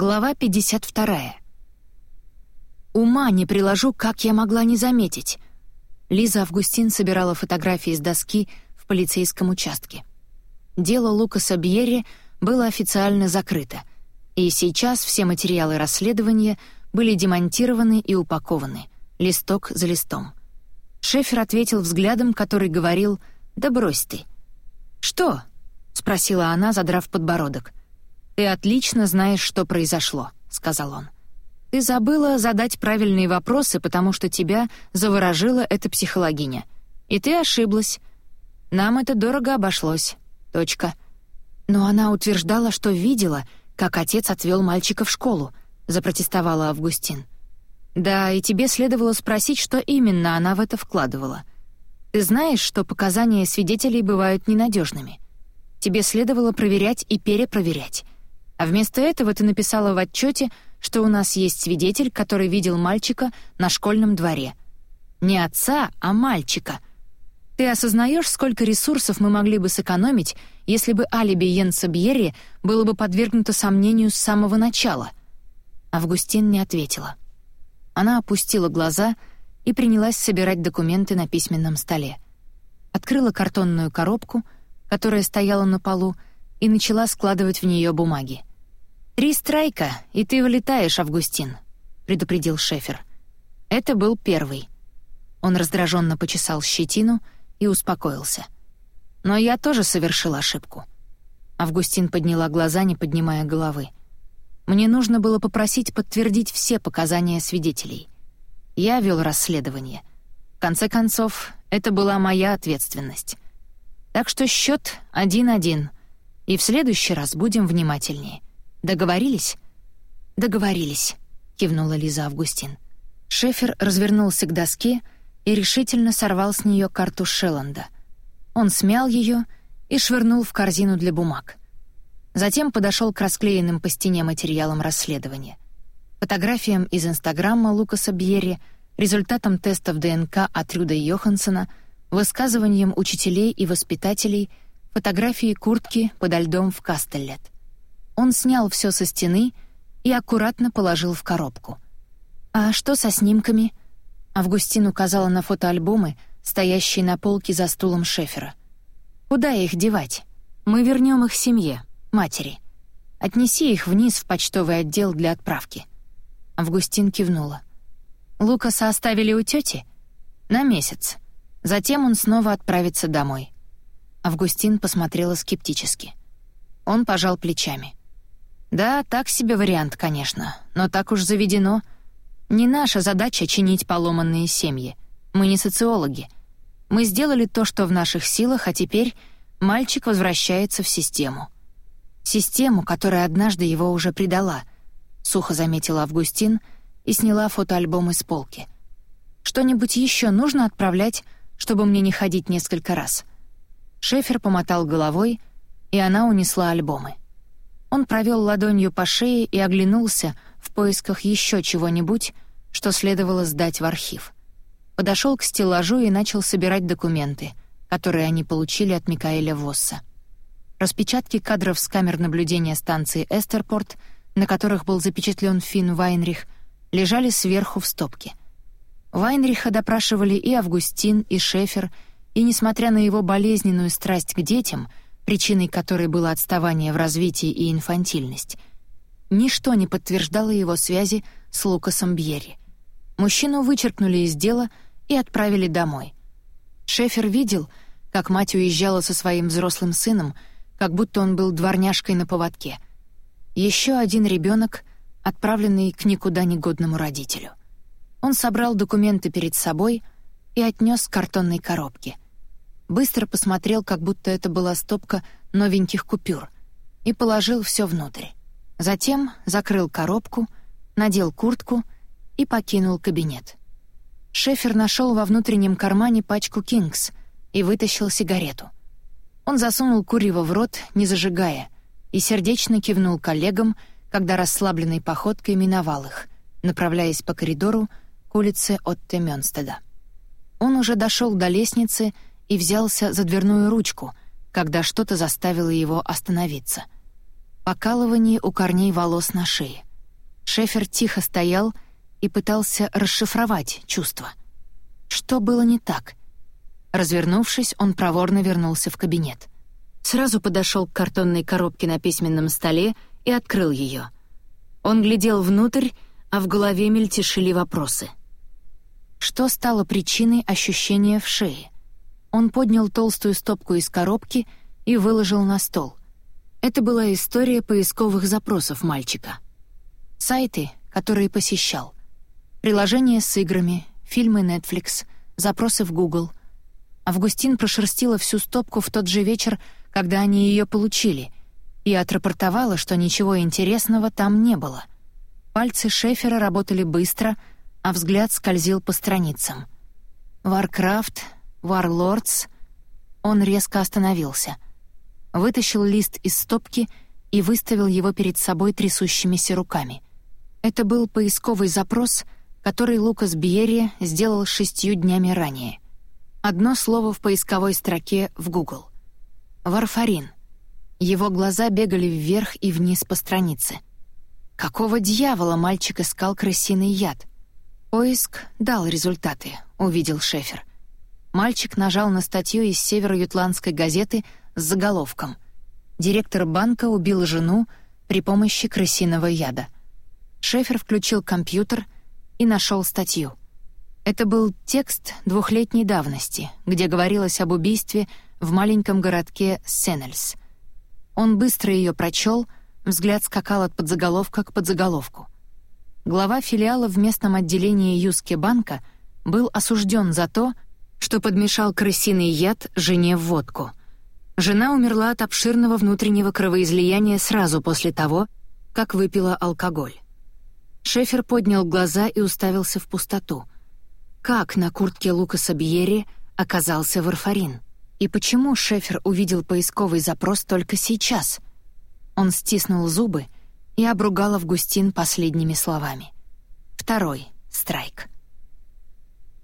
Глава 52. Ума не приложу, как я могла не заметить. Лиза Августин собирала фотографии с доски в полицейском участке. Дело Лукаса Бьерри было официально закрыто, и сейчас все материалы расследования были демонтированы и упакованы, листок за листом. Шефер ответил взглядом, который говорил «Да брось ты». «Что?» — спросила она, задрав подбородок. «Ты отлично знаешь, что произошло», — сказал он. «Ты забыла задать правильные вопросы, потому что тебя заворожила эта психологиня. И ты ошиблась. Нам это дорого обошлось. Точка». Но она утверждала, что видела, как отец отвел мальчика в школу, запротестовала Августин. Да, и тебе следовало спросить, что именно она в это вкладывала. Ты знаешь, что показания свидетелей бывают ненадежными. Тебе следовало проверять и перепроверять. А вместо этого ты написала в отчете, что у нас есть свидетель, который видел мальчика на школьном дворе. Не отца, а мальчика. Ты осознаешь, сколько ресурсов мы могли бы сэкономить, если бы алиби Йенса Бьерри было бы подвергнуто сомнению с самого начала? Августин не ответила. Она опустила глаза и принялась собирать документы на письменном столе. Открыла картонную коробку, которая стояла на полу, и начала складывать в нее бумаги. «Три страйка, и ты вылетаешь, Августин», — предупредил Шефер. Это был первый. Он раздраженно почесал щетину и успокоился. «Но я тоже совершил ошибку». Августин подняла глаза, не поднимая головы. «Мне нужно было попросить подтвердить все показания свидетелей. Я вел расследование. В конце концов, это была моя ответственность. Так что счет один-один, и в следующий раз будем внимательнее». Договорились?» «Договорились», — кивнула Лиза Августин. Шефер развернулся к доске и решительно сорвал с нее карту Шелланда. Он смял ее и швырнул в корзину для бумаг. Затем подошел к расклеенным по стене материалам расследования. Фотографиям из Инстаграма Лукаса Бьерри, результатам тестов ДНК от Рюда Йоханссона, высказываниям учителей и воспитателей, фотографии куртки подо льдом в Кастеллет — он снял все со стены и аккуратно положил в коробку. «А что со снимками?» Августин указала на фотоальбомы, стоящие на полке за стулом Шефера. «Куда их девать? Мы вернем их семье, матери. Отнеси их вниз в почтовый отдел для отправки». Августин кивнула. «Лукаса оставили у тети? На месяц. Затем он снова отправится домой». Августин посмотрела скептически. Он пожал плечами. Да, так себе вариант, конечно, но так уж заведено. Не наша задача чинить поломанные семьи. Мы не социологи. Мы сделали то, что в наших силах, а теперь мальчик возвращается в систему. Систему, которая однажды его уже предала, сухо заметила Августин и сняла фотоальбом из полки. Что-нибудь еще нужно отправлять, чтобы мне не ходить несколько раз. Шефер помотал головой, и она унесла альбомы. Он провел ладонью по шее и оглянулся в поисках еще чего-нибудь, что следовало сдать в архив. Подошел к стеллажу и начал собирать документы, которые они получили от Микаэля Восса. Распечатки кадров с камер наблюдения станции Эстерпорт, на которых был запечатлен Финн Вайнрих, лежали сверху в стопке. Вайнриха допрашивали и Августин, и Шефер, и, несмотря на его болезненную страсть к детям — причиной которой было отставание в развитии и инфантильность. Ничто не подтверждало его связи с Лукасом Бьерри. Мужчину вычеркнули из дела и отправили домой. Шефер видел, как мать уезжала со своим взрослым сыном, как будто он был дворняжкой на поводке. Еще один ребенок, отправленный к никуда негодному родителю. Он собрал документы перед собой и отнес к картонной коробке — быстро посмотрел, как будто это была стопка новеньких купюр, и положил все внутрь. Затем закрыл коробку, надел куртку и покинул кабинет. Шефер нашел во внутреннем кармане пачку «Кингс» и вытащил сигарету. Он засунул куриво в рот, не зажигая, и сердечно кивнул коллегам, когда расслабленной походкой миновал их, направляясь по коридору к улице Отте Мёнстеда. Он уже дошел до лестницы и взялся за дверную ручку, когда что-то заставило его остановиться. Покалывание у корней волос на шее. Шефер тихо стоял и пытался расшифровать чувства. Что было не так? Развернувшись, он проворно вернулся в кабинет. Сразу подошел к картонной коробке на письменном столе и открыл ее. Он глядел внутрь, а в голове мельтешили вопросы. Что стало причиной ощущения в шее? Он поднял толстую стопку из коробки и выложил на стол. Это была история поисковых запросов мальчика. Сайты, которые посещал. Приложения с играми, фильмы Netflix, запросы в Google. Августин прошерстила всю стопку в тот же вечер, когда они ее получили, и отрапортовала, что ничего интересного там не было. Пальцы Шефера работали быстро, а взгляд скользил по страницам. «Warcraft», «Warlords». Он резко остановился. Вытащил лист из стопки и выставил его перед собой трясущимися руками. Это был поисковый запрос, который Лукас Бьерри сделал шестью днями ранее. Одно слово в поисковой строке в Google. «Варфарин». Его глаза бегали вверх и вниз по странице. Какого дьявола мальчик искал крысиный яд? Поиск дал результаты, увидел Шефер. Мальчик нажал на статью из северо-ютландской газеты с заголовком «Директор банка убил жену при помощи крысиного яда». Шефер включил компьютер и нашел статью. Это был текст двухлетней давности, где говорилось об убийстве в маленьком городке Сеннельс. Он быстро ее прочел, взгляд скакал от подзаголовка к подзаголовку. Глава филиала в местном отделении Юски банка был осужден за то, что подмешал крысиный яд жене в водку. Жена умерла от обширного внутреннего кровоизлияния сразу после того, как выпила алкоголь. Шефер поднял глаза и уставился в пустоту. Как на куртке Лукаса Бьерри оказался варфарин? И почему Шефер увидел поисковый запрос только сейчас? Он стиснул зубы и обругал Августин последними словами. Второй — страйк.